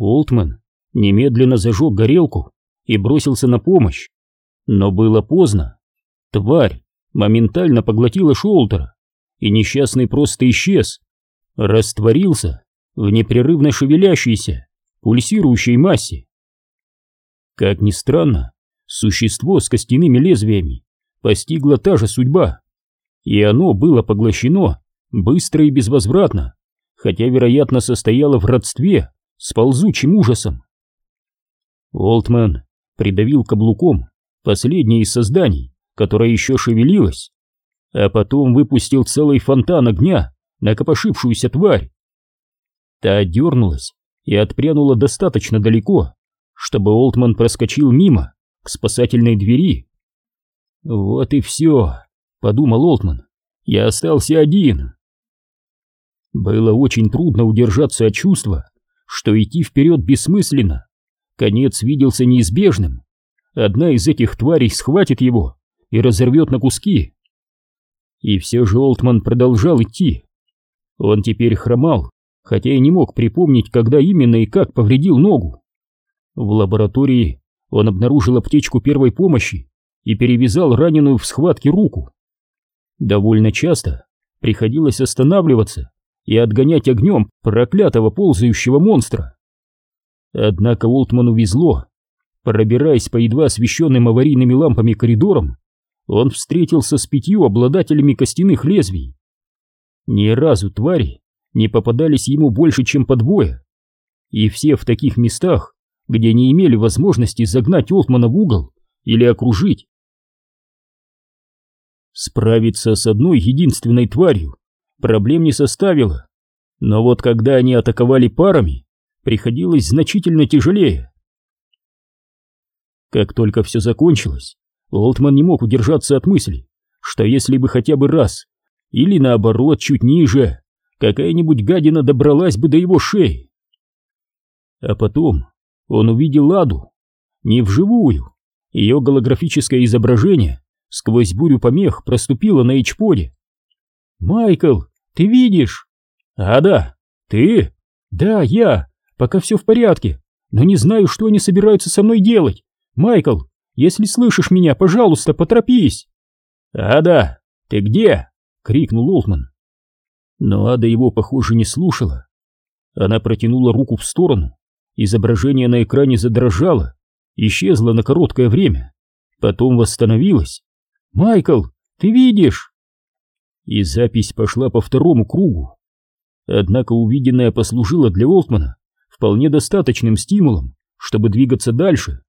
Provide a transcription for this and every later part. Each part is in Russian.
Олтман немедленно зажег горелку и бросился на помощь. Но было поздно. Тварь моментально поглотила Шолтера, и несчастный просто исчез, растворился в непрерывно шевелящейся, пульсирующей массе. Как ни странно, существо с костяными лезвиями постигла та же судьба, и оно было поглощено быстро и безвозвратно, хотя, вероятно, состояло в родстве с ползучим ужасом. Олтман придавил каблуком последнее из созданий, которое еще шевелилось, а потом выпустил целый фонтан огня на копошившуюся тварь. Та дернулась и отпрянула достаточно далеко, чтобы Олтман проскочил мимо к спасательной двери. «Вот и все», — подумал Олтман, — «я остался один». Было очень трудно удержаться от чувства, что идти вперед бессмысленно. Конец виделся неизбежным. Одна из этих тварей схватит его и разорвет на куски. И все же Олтман продолжал идти. Он теперь хромал, хотя и не мог припомнить, когда именно и как повредил ногу. В лаборатории он обнаружил аптечку первой помощи и перевязал раненую в схватке руку. Довольно часто приходилось останавливаться и отгонять огнем проклятого ползающего монстра. Однако Олтману везло. Пробираясь по едва освещенным аварийными лампами коридорам, он встретился с пятью обладателями костяных лезвий. Ни разу твари не попадались ему больше, чем по двое, и все в таких местах, где не имели возможности загнать Олтмана в угол или окружить. Справиться с одной единственной тварью проблем не составило, но вот когда они атаковали парами, приходилось значительно тяжелее. Как только все закончилось, Олтман не мог удержаться от мысли, что если бы хотя бы раз, или наоборот чуть ниже, какая-нибудь гадина добралась бы до его шеи. А потом он увидел Ладу, не вживую, ее голографическое изображение сквозь бурю помех проступило на эйчподе. «Майкл, ты видишь?» «А да, ты?» «Да, я, пока все в порядке, но не знаю, что они собираются со мной делать. Майкл, если слышишь меня, пожалуйста, поторопись!» «Ада, ты где?» — крикнул Олтман. Но Ада его, похоже, не слушала. Она протянула руку в сторону, изображение на экране задрожало, исчезло на короткое время, потом восстановилось. «Майкл, ты видишь?» И запись пошла по второму кругу. Однако увиденное послужило для Олтмана вполне достаточным стимулом, чтобы двигаться дальше.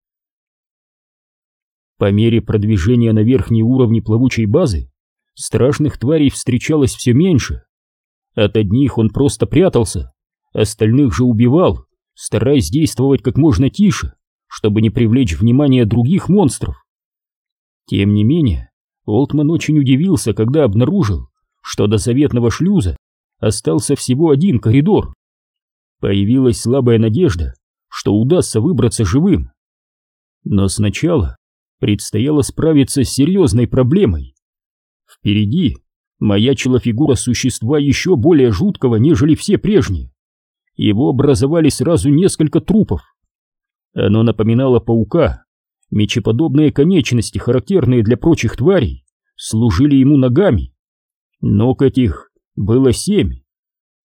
По мере продвижения на верхние уровни плавучей базы страшных тварей встречалось все меньше. От одних он просто прятался, остальных же убивал, стараясь действовать как можно тише, чтобы не привлечь внимание других монстров. Тем не менее, Олтман очень удивился, когда обнаружил, что до заветного шлюза остался всего один коридор. Появилась слабая надежда, что удастся выбраться живым. Но сначала предстояло справиться с серьезной проблемой. Впереди маячила фигура существа еще более жуткого, нежели все прежние. Его образовали сразу несколько трупов. Оно напоминало паука. Мечеподобные конечности, характерные для прочих тварей, служили ему ногами. Ног этих было семь.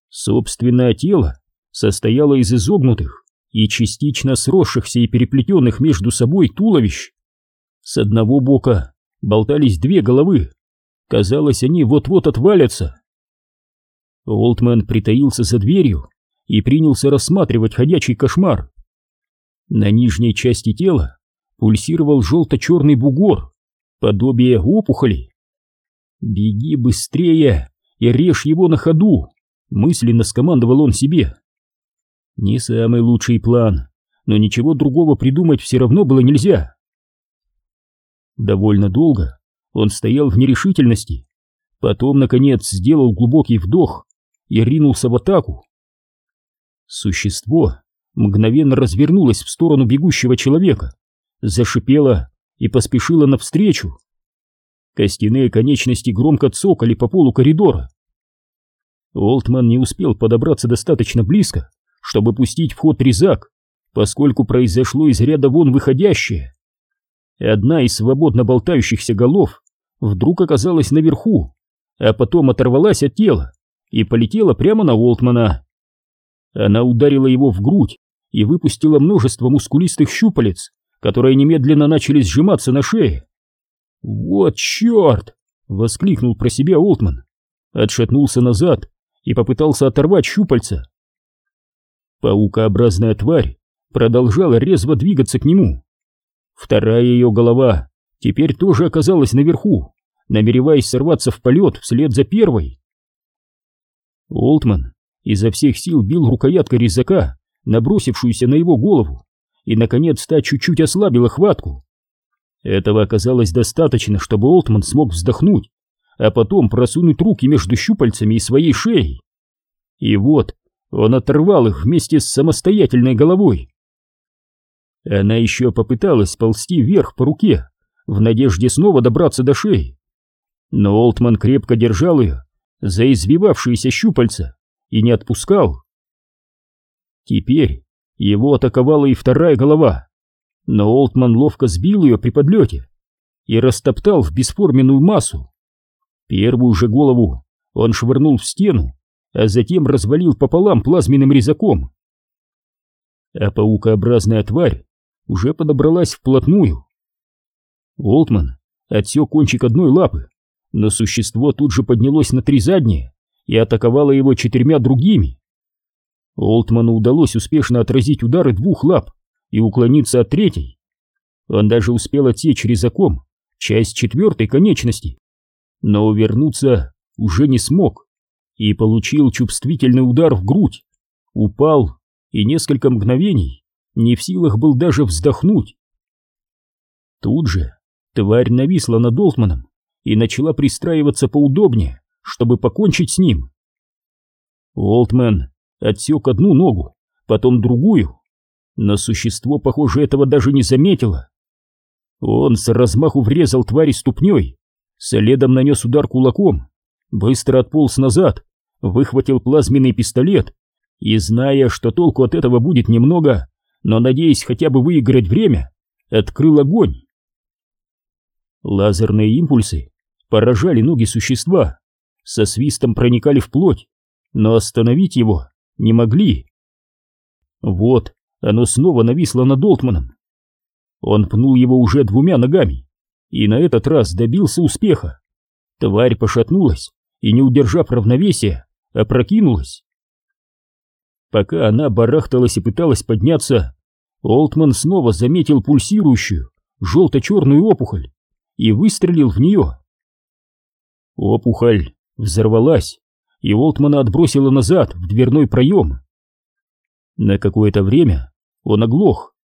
Собственное тело состояло из изогнутых и частично сросшихся и переплетенных между собой туловищ. С одного бока болтались две головы. Казалось, они вот-вот отвалятся. Олтман притаился за дверью и принялся рассматривать ходячий кошмар. На нижней части тела пульсировал желто-черный бугор, подобие опухоли. «Беги быстрее и режь его на ходу!» — мысленно скомандовал он себе. Не самый лучший план, но ничего другого придумать все равно было нельзя. Довольно долго он стоял в нерешительности, потом, наконец, сделал глубокий вдох и ринулся в атаку. Существо мгновенно развернулось в сторону бегущего человека, зашипело и поспешило навстречу. Костяные конечности громко цокали по полу коридора. Олтман не успел подобраться достаточно близко, чтобы пустить в ход резак, поскольку произошло из ряда вон выходящее. Одна из свободно болтающихся голов вдруг оказалась наверху, а потом оторвалась от тела и полетела прямо на Уолтмана. Она ударила его в грудь и выпустила множество мускулистых щупалец, которые немедленно начали сжиматься на шее. «Вот черт!» — воскликнул про себя Олтман, отшатнулся назад и попытался оторвать щупальца. Паукообразная тварь продолжала резво двигаться к нему. Вторая ее голова теперь тоже оказалась наверху, намереваясь сорваться в полет вслед за первой. Олтман изо всех сил бил рукояткой резака, набросившуюся на его голову, и, наконец, та чуть-чуть ослабила хватку. Этого оказалось достаточно, чтобы Олтман смог вздохнуть, а потом просунуть руки между щупальцами и своей шеей. И вот он оторвал их вместе с самостоятельной головой. Она еще попыталась ползти вверх по руке, в надежде снова добраться до шеи. Но Олтман крепко держал ее за извивавшиеся щупальца и не отпускал. Теперь его атаковала и вторая голова, но Олтман ловко сбил ее при подлете и растоптал в бесформенную массу. Первую же голову он швырнул в стену, а затем развалил пополам плазменным резаком. А паукообразная тварь уже подобралась вплотную. Олтман отсек кончик одной лапы, но существо тут же поднялось на три задние и атаковало его четырьмя другими. Олтману удалось успешно отразить удары двух лап и уклониться от третьей. Он даже успел отсечь резаком часть четвертой конечности, но увернуться уже не смог и получил чувствительный удар в грудь, упал и несколько мгновений не в силах был даже вздохнуть. Тут же тварь нависла над Олтманом и начала пристраиваться поудобнее, чтобы покончить с ним. Олтман отсек одну ногу, потом другую, но существо, похоже, этого даже не заметило. Он с размаху врезал твари ступней, следом нанес удар кулаком, быстро отполз назад, выхватил плазменный пистолет и, зная, что толку от этого будет немного, но надеясь хотя бы выиграть время, открыл огонь. Лазерные импульсы поражали ноги существа, со свистом проникали в плоть, но остановить его не могли. Вот, оно снова нависло над Олтманом. Он пнул его уже двумя ногами и на этот раз добился успеха. Тварь пошатнулась и, не удержав равновесия, опрокинулась. Пока она барахталась и пыталась подняться, Олтман снова заметил пульсирующую желто-черную опухоль и выстрелил в нее. Опухоль взорвалась, и Олтмана отбросило назад в дверной проем. На какое-то время он оглох.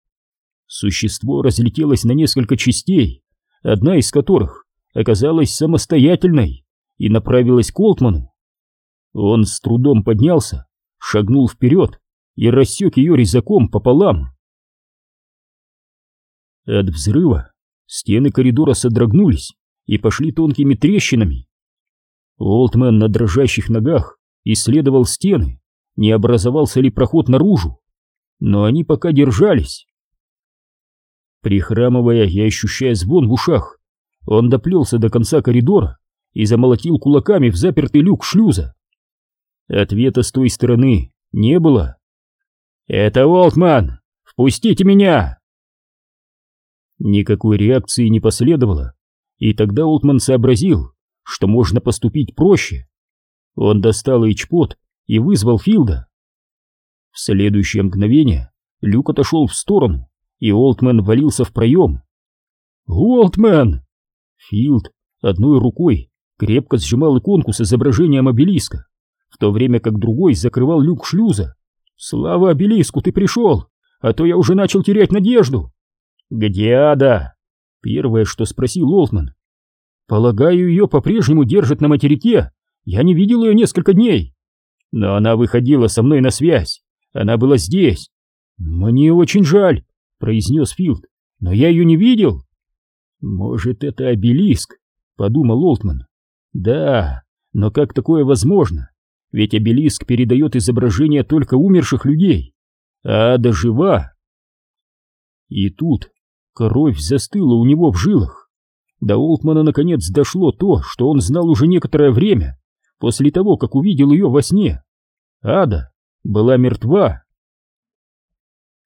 Существо разлетелось на несколько частей, одна из которых оказалась самостоятельной и направилась к Олтману. Он с трудом поднялся, шагнул вперед и рассек ее резаком пополам. От взрыва стены коридора содрогнулись и пошли тонкими трещинами. Олтмен на дрожащих ногах исследовал стены, не образовался ли проход наружу, но они пока держались. Прихрамывая и ощущая звон в ушах, он доплелся до конца коридора и замолотил кулаками в запертый люк шлюза. Ответа с той стороны не было. «Это Олтман! Впустите меня!» Никакой реакции не последовало, и тогда Олтман сообразил, что можно поступить проще. Он достал эйчпот и вызвал Филда. В следующее мгновение люк отошел в сторону, и Олтмен валился в проем. «Олтмен!» Филд одной рукой крепко сжимал иконку с изображением обелиска, в то время как другой закрывал люк шлюза. «Слава обелиску, ты пришел, а то я уже начал терять надежду!» «Где Ада?» Первое, что спросил Олтман. «Полагаю, ее по-прежнему держат на материке. Я не видел ее несколько дней. Но она выходила со мной на связь. Она была здесь. Мне очень жаль», — произнес Филд. «Но я ее не видел». «Может, это обелиск?» — подумал Олтман. «Да, но как такое возможно? Ведь обелиск передает изображение только умерших людей. А Ада жива. И тут кровь застыла у него в жилах. До Олтмана наконец дошло то, что он знал уже некоторое время, после того, как увидел ее во сне. Ада была мертва.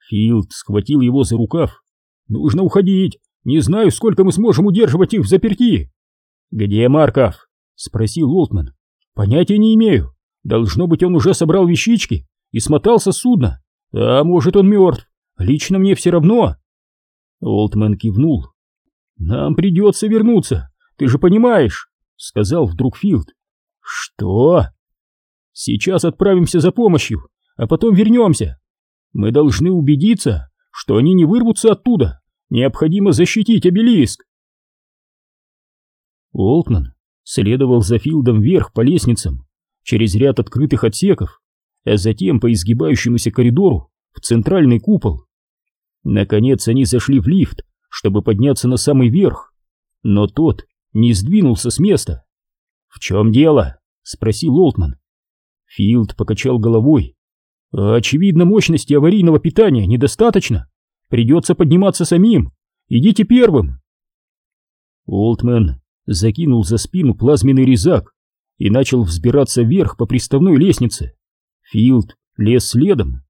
Филд схватил его за рукав. «Нужно уходить! Не знаю, сколько мы сможем удерживать их в заперти!» «Где Марков?» — спросил Олтман. «Понятия не имею. Должно быть, он уже собрал вещички и смотался с судна. А может, он мертв. Лично мне все равно». Олтман кивнул. «Нам придется вернуться, ты же понимаешь», — сказал вдруг Филд. «Что?» «Сейчас отправимся за помощью, а потом вернемся. Мы должны убедиться, что они не вырвутся оттуда. Необходимо защитить обелиск». Олтман следовал за Филдом вверх по лестницам, через ряд открытых отсеков, а затем по изгибающемуся коридору в центральный купол. Наконец они зашли в лифт, чтобы подняться на самый верх, но тот не сдвинулся с места. «В чем дело?» — спросил Олтман. Филд покачал головой. «Очевидно, мощности аварийного питания недостаточно. Придется подниматься самим. Идите первым». Олтман закинул за спину плазменный резак и начал взбираться вверх по приставной лестнице. Филд лез следом.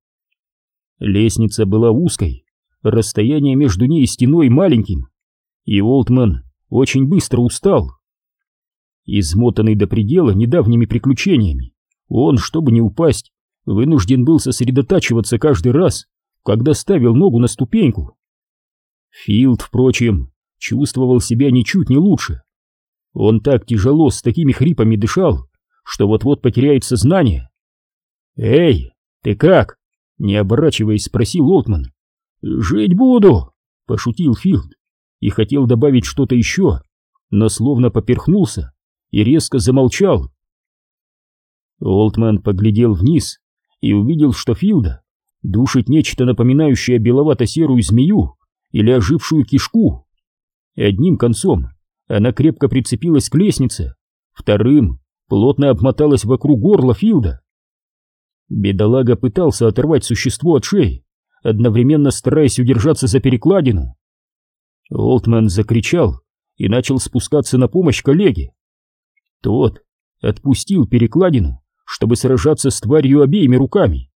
Лестница была узкой, расстояние между ней и стеной маленьким, и Олтман очень быстро устал. Измотанный до предела недавними приключениями, он, чтобы не упасть, вынужден был сосредотачиваться каждый раз, когда ставил ногу на ступеньку. Филд, впрочем, чувствовал себя ничуть не лучше. Он так тяжело с такими хрипами дышал, что вот-вот потеряет сознание. «Эй, ты как?» — не оборачиваясь, спросил Олтман. «Жить буду!» — пошутил Филд и хотел добавить что-то еще, но словно поперхнулся и резко замолчал. Олтман поглядел вниз и увидел, что Филда душит нечто напоминающее беловато-серую змею или ожившую кишку. Одним концом она крепко прицепилась к лестнице, вторым плотно обмоталась вокруг горла Филда. Бедолага пытался оторвать существо от шеи, одновременно стараясь удержаться за перекладину. Олтман закричал и начал спускаться на помощь коллеге. Тот отпустил перекладину, чтобы сражаться с тварью обеими руками.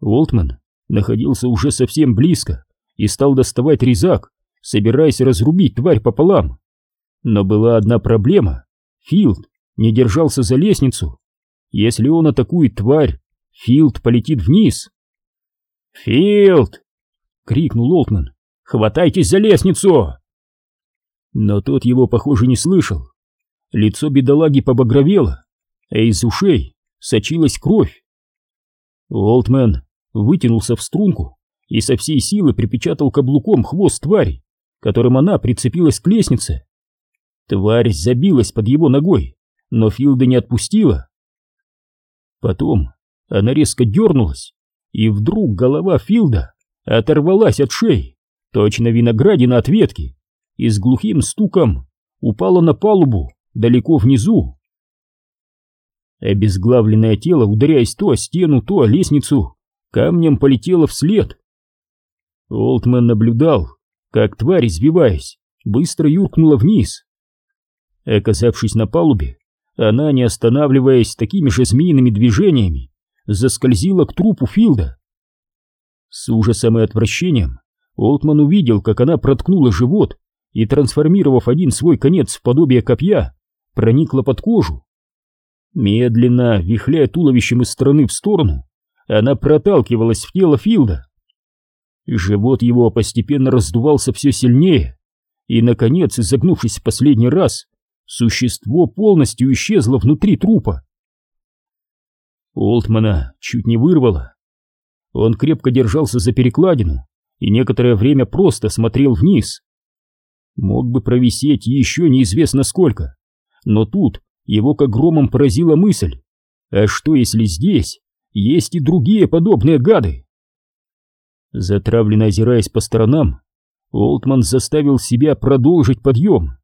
Олтман находился уже совсем близко и стал доставать резак, собираясь разрубить тварь пополам. Но была одна проблема. Филд не держался за лестницу. Если он атакует тварь, Филд полетит вниз. «Филд!» — крикнул Олтман. «Хватайтесь за лестницу!» Но тот его, похоже, не слышал. Лицо бедолаги побагровело, а из ушей сочилась кровь. Олтмен вытянулся в струнку и со всей силы припечатал каблуком хвост твари которым она прицепилась к лестнице. Тварь забилась под его ногой, но Филда не отпустила. Потом она резко дернулась, и вдруг голова Филда оторвалась от шеи, точно виноградина от ветки, и с глухим стуком упала на палубу далеко внизу. Обезглавленное тело, ударяясь то о стену, то о лестницу, камнем полетело вслед. Олтман наблюдал, как тварь, извиваясь, быстро юркнула вниз. Оказавшись на палубе, она, не останавливаясь такими же змеиными движениями, заскользила к трупу Филда. С ужасом и отвращением Олтман увидел, как она проткнула живот и, трансформировав один свой конец в подобие копья, проникла под кожу. Медленно, вихляя туловищем из стороны в сторону, она проталкивалась в тело Филда живот его постепенно раздувался все сильнее, и, наконец, изогнувшись в последний раз, существо полностью исчезло внутри трупа. Олтмана чуть не вырвало. Он крепко держался за перекладину и некоторое время просто смотрел вниз. Мог бы провисеть еще неизвестно сколько, но тут его как громом поразила мысль, а что если здесь есть и другие подобные гады? Затравленно озираясь по сторонам, Олтман заставил себя продолжить подъем.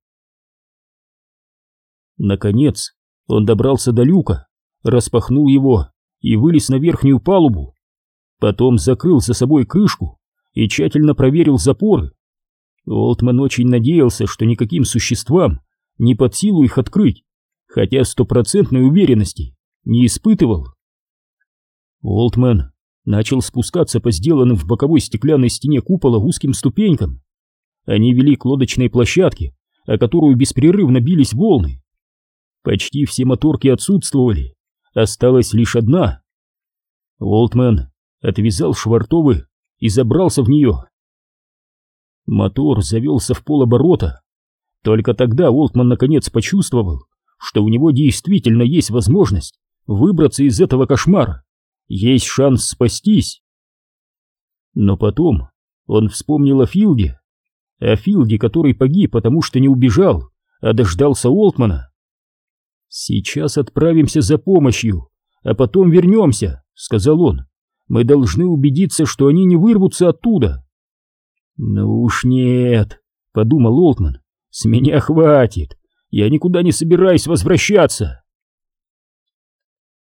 Наконец, он добрался до люка, распахнул его и вылез на верхнюю палубу. Потом закрыл за собой крышку и тщательно проверил запоры. Олтман очень надеялся, что никаким существам не под силу их открыть, хотя стопроцентной уверенности не испытывал. Олтман начал спускаться по сделанным в боковой стеклянной стене купола узким ступенькам. Они вели к лодочной площадке, о которую беспрерывно бились волны. Почти все моторки отсутствовали, осталась лишь одна. Олтман отвязал швартовы и забрался в нее. Мотор завелся в полоборота. Только тогда Олтман наконец почувствовал, что у него действительно есть возможность выбраться из этого кошмара, есть шанс спастись. Но потом он вспомнил о Филде, о Филде, который погиб, потому что не убежал, а дождался Олтмана. «Сейчас отправимся за помощью, а потом вернемся», — сказал он. «Мы должны убедиться, что они не вырвутся оттуда». «Ну уж нет», — подумал Олтман, — «с меня хватит, я никуда не собираюсь возвращаться».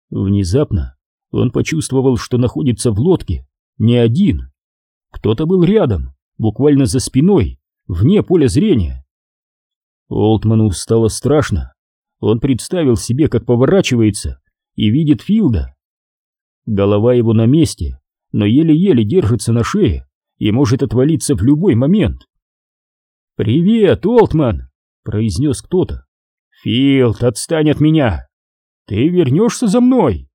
Внезапно он почувствовал, что находится в лодке не один. Кто-то был рядом, буквально за спиной, вне поля зрения. Олтману стало страшно. Он представил себе, как поворачивается и видит Филда. Голова его на месте, но еле-еле держится на шее и может отвалиться в любой момент. «Привет, Олтман!» — произнес кто-то. «Филд, отстань от меня! Ты вернешься за мной!»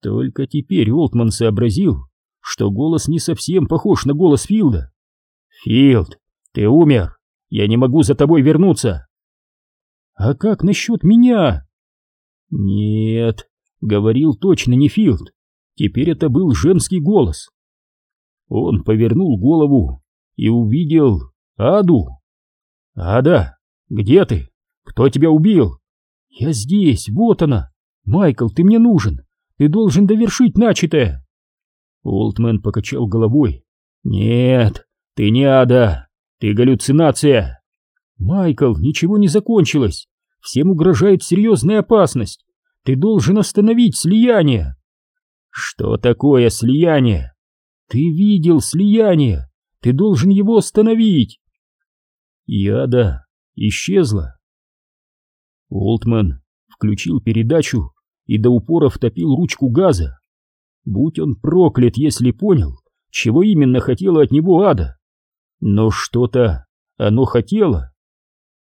Только теперь Олтман сообразил, что голос не совсем похож на голос Филда. «Филд, ты умер! Я не могу за тобой вернуться!» «А как насчет меня?» «Нет», — говорил точно не Филд. Теперь это был женский голос. Он повернул голову и увидел Аду. «Ада, где ты? Кто тебя убил?» «Я здесь, вот она! Майкл, ты мне нужен! Ты должен довершить начатое!» Олдмен покачал головой. «Нет, ты не ада, ты галлюцинация!» «Майкл, ничего не закончилось! Всем угрожает серьезная опасность! Ты должен остановить слияние!» «Что такое слияние?» «Ты видел слияние! Ты должен его остановить!» Яда исчезла. Олтман включил передачу и до упора втопил ручку газа. Будь он проклят, если понял, чего именно хотела от него ада. Но что-то оно хотело.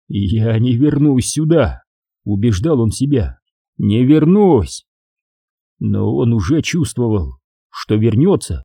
«Я не вернусь сюда», — убеждал он себя. «Не вернусь». Но он уже чувствовал, что вернется.